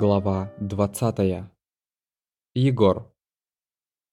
Глава 20. Егор.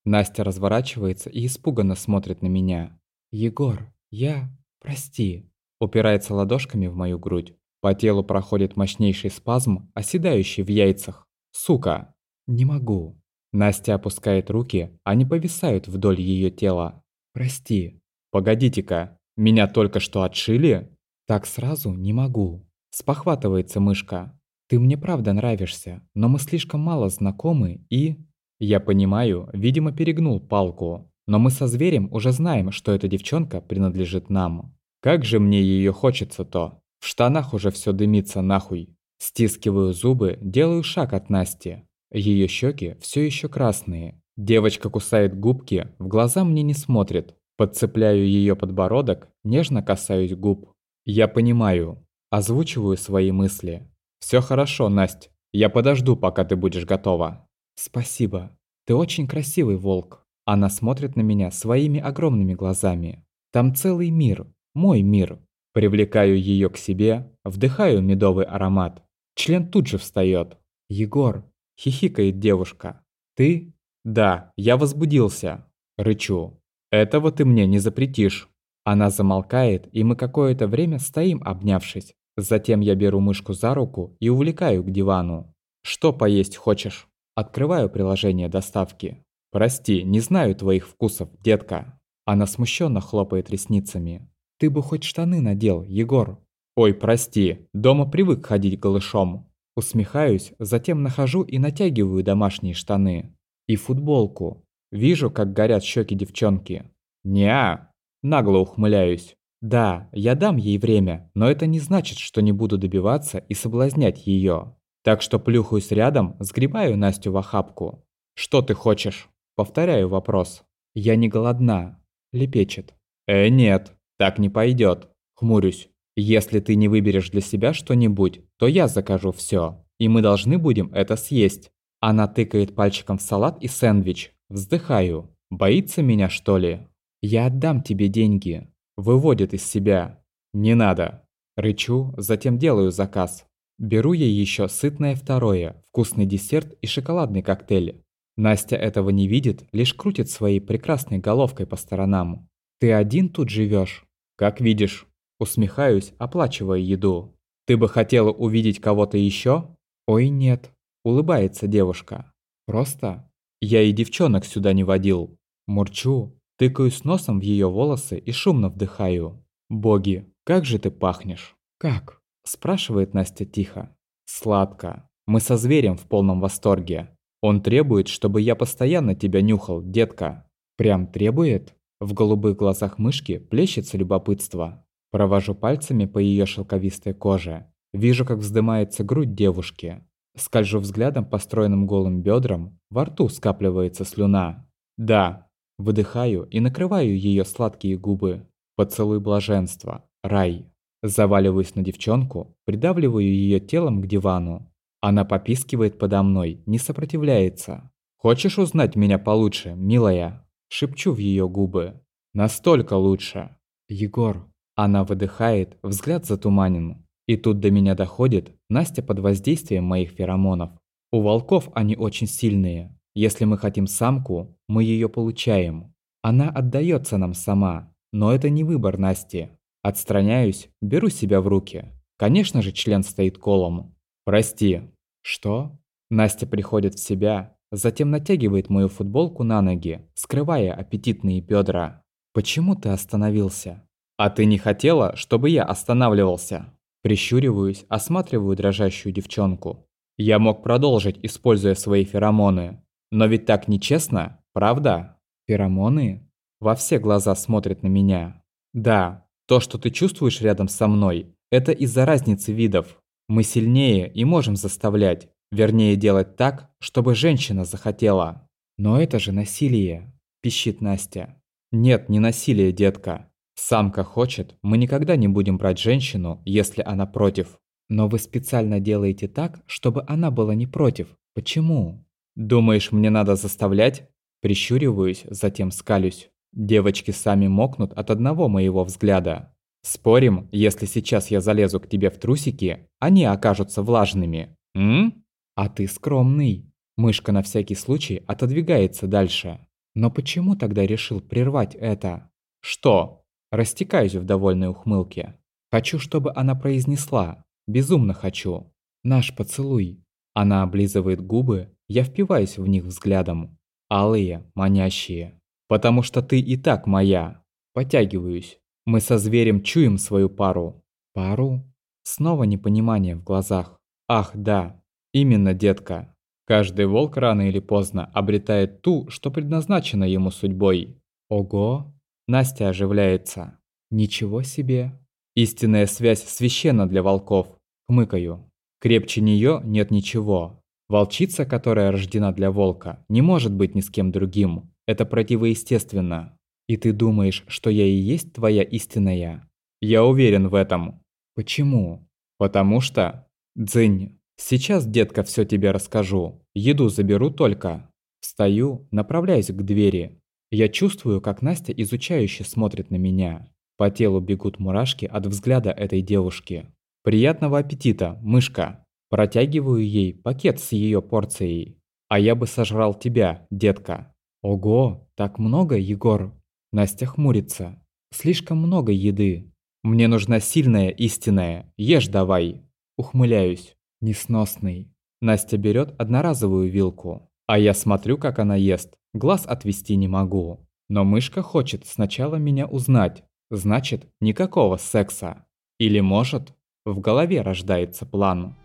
Настя разворачивается и испуганно смотрит на меня. «Егор, я... прости». Упирается ладошками в мою грудь. По телу проходит мощнейший спазм, оседающий в яйцах. «Сука!» «Не могу». Настя опускает руки, они повисают вдоль ее тела. «Прости». «Погодите-ка, меня только что отшили?» «Так сразу не могу». Спохватывается мышка. Ты мне правда нравишься, но мы слишком мало знакомы и... Я понимаю, видимо, перегнул палку. Но мы со зверем уже знаем, что эта девчонка принадлежит нам. Как же мне ее хочется-то? В штанах уже все дымится нахуй. Стискиваю зубы, делаю шаг от Насти. Ее щеки все еще красные. Девочка кусает губки, в глаза мне не смотрит. Подцепляю ее подбородок, нежно касаюсь губ. Я понимаю. Озвучиваю свои мысли. Все хорошо, Насть. Я подожду, пока ты будешь готова. Спасибо. Ты очень красивый волк. Она смотрит на меня своими огромными глазами. Там целый мир. Мой мир. Привлекаю ее к себе, вдыхаю медовый аромат. Член тут же встает. Егор. Хихикает девушка. Ты? Да, я возбудился. Рычу. Этого ты мне не запретишь. Она замолкает, и мы какое-то время стоим, обнявшись. Затем я беру мышку за руку и увлекаю к дивану. «Что поесть хочешь?» Открываю приложение доставки. «Прости, не знаю твоих вкусов, детка». Она смущенно хлопает ресницами. «Ты бы хоть штаны надел, Егор». «Ой, прости, дома привык ходить голышом». Усмехаюсь, затем нахожу и натягиваю домашние штаны. И футболку. Вижу, как горят щеки девчонки. «Не-а!» Нагло ухмыляюсь. Да, я дам ей время, но это не значит, что не буду добиваться и соблазнять ее. Так что плюхаюсь рядом, сгребаю Настю в охапку. «Что ты хочешь?» Повторяю вопрос. «Я не голодна», – лепечет. «Э, нет, так не пойдет. Хмурюсь. «Если ты не выберешь для себя что-нибудь, то я закажу все, и мы должны будем это съесть». Она тыкает пальчиком в салат и сэндвич. Вздыхаю. Боится меня, что ли? «Я отдам тебе деньги», Выводит из себя. Не надо. Рычу, затем делаю заказ. Беру ей еще сытное второе, вкусный десерт и шоколадный коктейль. Настя этого не видит, лишь крутит своей прекрасной головкой по сторонам. «Ты один тут живешь? «Как видишь». Усмехаюсь, оплачивая еду. «Ты бы хотела увидеть кого-то еще? «Ой, нет», – улыбается девушка. «Просто я и девчонок сюда не водил. Мурчу, Тыкаюсь носом в ее волосы и шумно вдыхаю. «Боги, как же ты пахнешь!» «Как?» – спрашивает Настя тихо. «Сладко. Мы со зверем в полном восторге. Он требует, чтобы я постоянно тебя нюхал, детка». «Прям требует?» В голубых глазах мышки плещется любопытство. Провожу пальцами по ее шелковистой коже. Вижу, как вздымается грудь девушки. Скольжу взглядом по стройным голым бедрам, во рту скапливается слюна. Да, Выдыхаю и накрываю ее сладкие губы. Поцелуй блаженства. Рай. Заваливаюсь на девчонку, придавливаю ее телом к дивану. Она попискивает подо мной, не сопротивляется. «Хочешь узнать меня получше, милая?» Шепчу в ее губы. «Настолько лучше!» «Егор!» Она выдыхает, взгляд затуманен. И тут до меня доходит Настя под воздействием моих феромонов. У волков они очень сильные, если мы хотим самку, мы ее получаем. Она отдается нам сама, но это не выбор Насти. Отстраняюсь, беру себя в руки. Конечно же, член стоит колом. Прости. Что? Настя приходит в себя, затем натягивает мою футболку на ноги, скрывая аппетитные бедра. Почему ты остановился? А ты не хотела, чтобы я останавливался? Прищуриваюсь, осматриваю дрожащую девчонку. Я мог продолжить, используя свои феромоны, но ведь так нечестно, правда? Феромоны? Во все глаза смотрят на меня. Да, то, что ты чувствуешь рядом со мной, это из-за разницы видов. Мы сильнее и можем заставлять, вернее делать так, чтобы женщина захотела. Но это же насилие, пищит Настя. Нет, не насилие, детка. Самка хочет, мы никогда не будем брать женщину, если она против. Но вы специально делаете так, чтобы она была не против. Почему? «Думаешь, мне надо заставлять?» Прищуриваюсь, затем скалюсь. Девочки сами мокнут от одного моего взгляда. Спорим, если сейчас я залезу к тебе в трусики, они окажутся влажными. М? А ты скромный. Мышка на всякий случай отодвигается дальше. Но почему тогда решил прервать это? Что? Растекаюсь в довольной ухмылке. Хочу, чтобы она произнесла. Безумно хочу. Наш поцелуй. Она облизывает губы, я впиваюсь в них взглядом. Алые, манящие. Потому что ты и так моя. Потягиваюсь. Мы со зверем чуем свою пару. Пару? Снова непонимание в глазах. Ах, да. Именно, детка. Каждый волк рано или поздно обретает ту, что предназначено ему судьбой. Ого! Настя оживляется. Ничего себе. Истинная связь священна для волков. Хмыкаю. Крепче нее нет ничего. Волчица, которая рождена для волка, не может быть ни с кем другим. Это противоестественно. И ты думаешь, что я и есть твоя истинная? Я уверен в этом. Почему? Потому что... Дзынь. Сейчас, детка, все тебе расскажу. Еду заберу только. Встаю, направляюсь к двери. Я чувствую, как Настя изучающе смотрит на меня. По телу бегут мурашки от взгляда этой девушки. «Приятного аппетита, мышка!» Протягиваю ей пакет с ее порцией. «А я бы сожрал тебя, детка!» «Ого, так много, Егор!» Настя хмурится. «Слишком много еды. Мне нужна сильная истинная. Ешь давай!» Ухмыляюсь. Несносный. Настя берет одноразовую вилку. А я смотрю, как она ест. Глаз отвести не могу. Но мышка хочет сначала меня узнать. Значит, никакого секса. Или может, в голове рождается план.